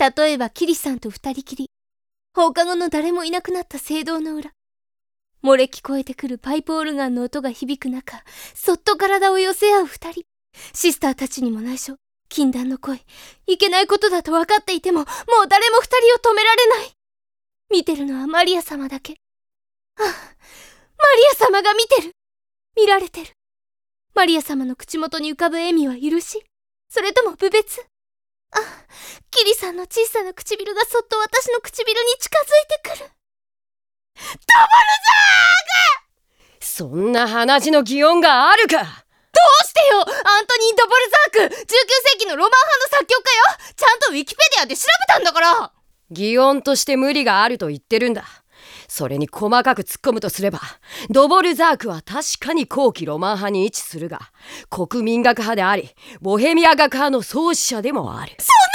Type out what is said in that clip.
例えばキリさんと二人きり、放課後の誰もいなくなった聖堂の裏。漏れ聞こえてくるパイプオルガンの音が響く中、そっと体を寄せ合う二人。シスターたちにも内緒。禁断の恋。いけないことだと分かっていても、もう誰も二人を止められない。見てるのはマリア様だけ。あ、マリア様が見てる。見られてる。マリア様の口元に浮かぶ笑みは許しそれとも侮別あ、キリさんの小さな唇がそっと私の唇に近づいてくる。ドボルザークそんな鼻血の擬音があるかどうしてよアントニー・ドボルザーク !19 世紀のロマン派の作曲家よちゃんとウィキペディアで調べたんだから擬音として無理があると言ってるんだ。それに細かく突っ込むとすれば、ドボルザークは確かに後期ロマン派に位置するが、国民学派であり、ボヘミア学派の創始者でもある。そんな